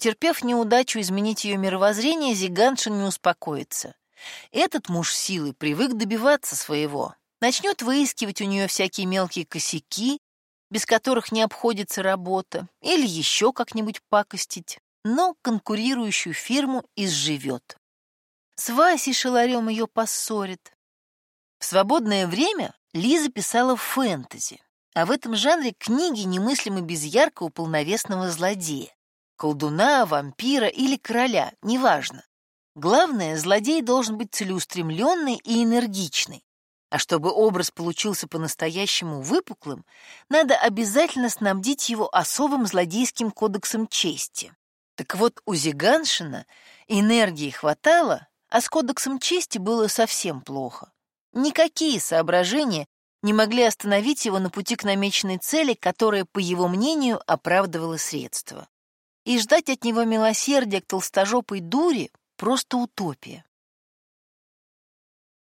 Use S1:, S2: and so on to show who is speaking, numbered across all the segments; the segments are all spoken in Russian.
S1: Потерпев неудачу изменить ее мировоззрение, Зиганшин не успокоится. Этот муж силы привык добиваться своего. Начнет выискивать у нее всякие мелкие косяки, без которых не обходится работа, или еще как-нибудь пакостить, но конкурирующую фирму изживет. С Васей Шаларем ее поссорит. В свободное время Лиза писала фэнтези, а в этом жанре книги немыслимы без яркого полновесного злодея. Колдуна, вампира или короля, неважно. Главное, злодей должен быть целеустремленный и энергичный. А чтобы образ получился по-настоящему выпуклым, надо обязательно снабдить его особым злодейским кодексом чести. Так вот, у Зиганшина энергии хватало, а с кодексом чести было совсем плохо. Никакие соображения не могли остановить его на пути к намеченной цели, которая, по его мнению, оправдывала средства. И ждать от него милосердия к толстожопой дуре — просто утопия.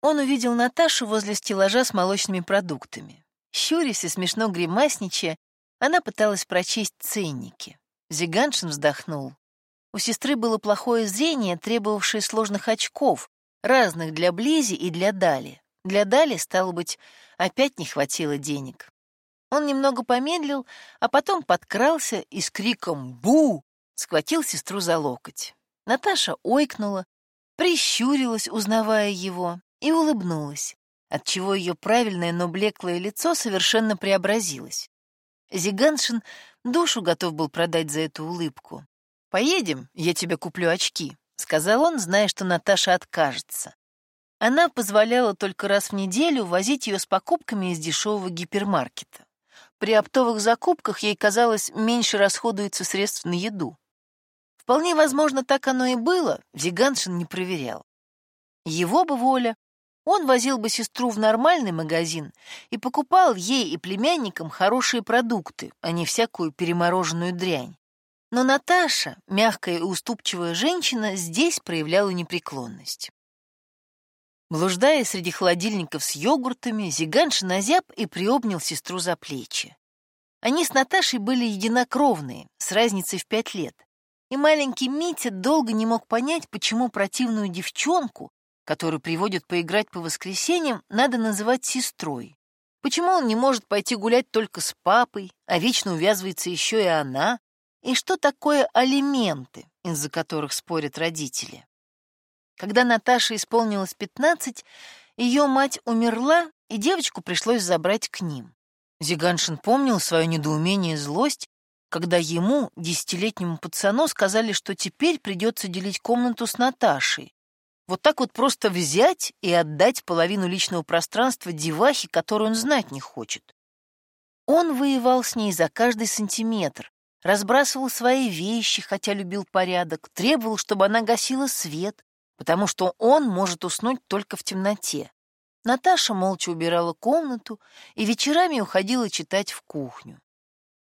S1: Он увидел Наташу возле стеллажа с молочными продуктами. Щурясь и смешно гримасничая, она пыталась прочесть ценники. Зиганшин вздохнул. У сестры было плохое зрение, требовавшее сложных очков, разных для Близи и для Дали. Для Дали, стало быть, опять не хватило денег. Он немного помедлил, а потом подкрался и с криком «Бу!» схватил сестру за локоть. Наташа ойкнула, прищурилась, узнавая его, и улыбнулась, отчего ее правильное, но блеклое лицо совершенно преобразилось. Зиганшин душу готов был продать за эту улыбку. «Поедем, я тебе куплю очки», — сказал он, зная, что Наташа откажется. Она позволяла только раз в неделю возить ее с покупками из дешевого гипермаркета. При оптовых закупках ей казалось, меньше расходуется средств на еду. Вполне возможно, так оно и было, Зиганшин не проверял. Его бы воля, он возил бы сестру в нормальный магазин и покупал ей и племянникам хорошие продукты, а не всякую перемороженную дрянь. Но Наташа, мягкая и уступчивая женщина, здесь проявляла непреклонность. Блуждая среди холодильников с йогуртами, Зиганш назяб и приобнял сестру за плечи. Они с Наташей были единокровные, с разницей в пять лет. И маленький Митя долго не мог понять, почему противную девчонку, которую приводят поиграть по воскресеньям, надо называть сестрой. Почему он не может пойти гулять только с папой, а вечно увязывается еще и она? И что такое алименты, из-за которых спорят родители? Когда Наташе исполнилось пятнадцать, ее мать умерла, и девочку пришлось забрать к ним. Зиганшин помнил свое недоумение и злость, когда ему, десятилетнему пацану, сказали, что теперь придется делить комнату с Наташей. Вот так вот просто взять и отдать половину личного пространства девахе, которую он знать не хочет. Он воевал с ней за каждый сантиметр, разбрасывал свои вещи, хотя любил порядок, требовал, чтобы она гасила свет, потому что он может уснуть только в темноте. Наташа молча убирала комнату и вечерами уходила читать в кухню.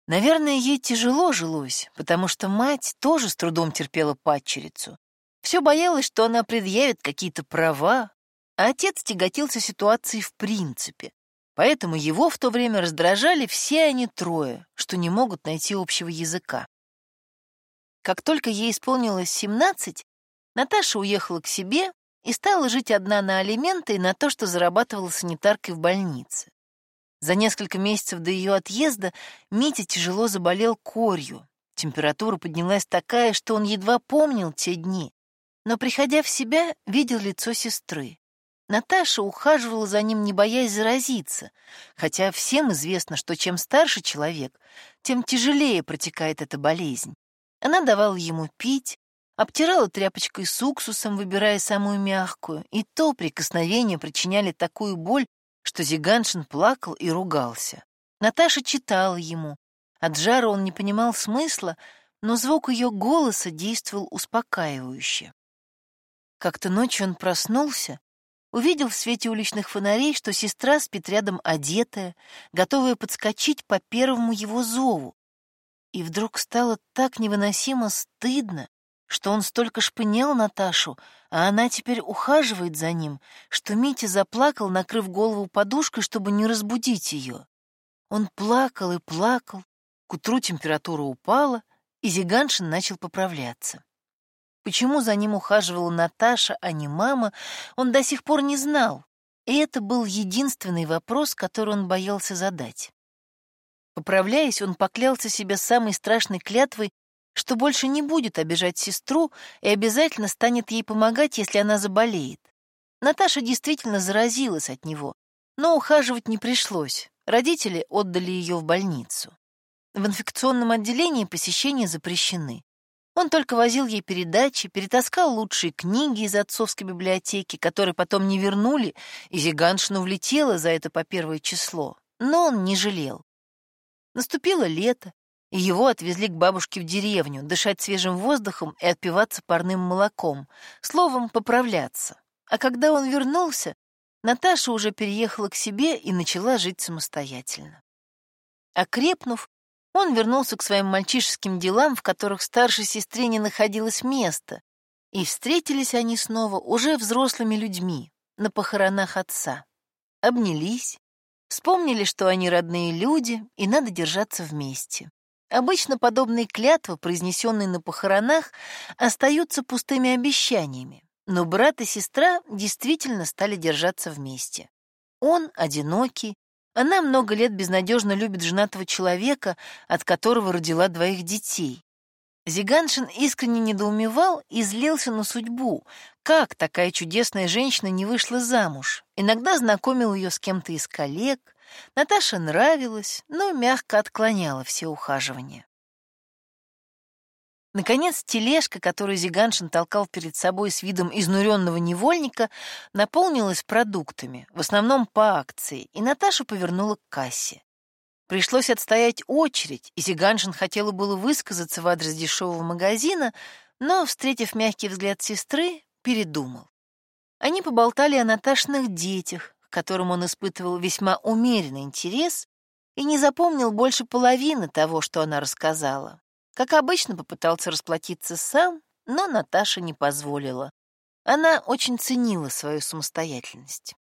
S1: Наверное, ей тяжело жилось, потому что мать тоже с трудом терпела падчерицу. Все боялась, что она предъявит какие-то права, а отец тяготился ситуацией в принципе. Поэтому его в то время раздражали все они трое, что не могут найти общего языка. Как только ей исполнилось семнадцать, Наташа уехала к себе и стала жить одна на алименты и на то, что зарабатывала санитаркой в больнице. За несколько месяцев до ее отъезда Митя тяжело заболел корью. Температура поднялась такая, что он едва помнил те дни. Но, приходя в себя, видел лицо сестры. Наташа ухаживала за ним, не боясь заразиться, хотя всем известно, что чем старше человек, тем тяжелее протекает эта болезнь. Она давала ему пить, обтирала тряпочкой с уксусом, выбирая самую мягкую, и то прикосновения причиняли такую боль, что Зиганшин плакал и ругался. Наташа читала ему. От жара он не понимал смысла, но звук ее голоса действовал успокаивающе. Как-то ночью он проснулся, увидел в свете уличных фонарей, что сестра спит рядом одетая, готовая подскочить по первому его зову. И вдруг стало так невыносимо стыдно, что он столько шпынял Наташу, а она теперь ухаживает за ним, что Митя заплакал, накрыв голову подушкой, чтобы не разбудить ее. Он плакал и плакал, к утру температура упала, и Зиганшин начал поправляться. Почему за ним ухаживала Наташа, а не мама, он до сих пор не знал, и это был единственный вопрос, который он боялся задать. Поправляясь, он поклялся себе самой страшной клятвой, что больше не будет обижать сестру и обязательно станет ей помогать, если она заболеет. Наташа действительно заразилась от него, но ухаживать не пришлось. Родители отдали ее в больницу. В инфекционном отделении посещения запрещены. Он только возил ей передачи, перетаскал лучшие книги из отцовской библиотеки, которые потом не вернули, и Зиганшину влетело за это по первое число. Но он не жалел. Наступило лето, его отвезли к бабушке в деревню, дышать свежим воздухом и отпиваться парным молоком, словом, поправляться. А когда он вернулся, Наташа уже переехала к себе и начала жить самостоятельно. Окрепнув, он вернулся к своим мальчишеским делам, в которых старшей сестре не находилось места, и встретились они снова уже взрослыми людьми на похоронах отца. Обнялись, вспомнили, что они родные люди, и надо держаться вместе. Обычно подобные клятвы, произнесенные на похоронах, остаются пустыми обещаниями, но брат и сестра действительно стали держаться вместе. Он одинокий, она много лет безнадежно любит женатого человека, от которого родила двоих детей. Зиганшин искренне недоумевал и злился на судьбу. Как такая чудесная женщина не вышла замуж? Иногда знакомил ее с кем-то из коллег, Наташа нравилась, но мягко отклоняла все ухаживания. Наконец, тележка, которую Зиганшин толкал перед собой с видом изнуренного невольника, наполнилась продуктами, в основном по акции, и Наташа повернула к кассе. Пришлось отстоять очередь, и Зиганшин хотела было высказаться в адрес дешевого магазина, но, встретив мягкий взгляд сестры, передумал. Они поболтали о Наташных детях, которым он испытывал весьма умеренный интерес, и не запомнил больше половины того, что она рассказала. Как обычно, попытался расплатиться сам, но Наташа не позволила. Она очень ценила свою самостоятельность.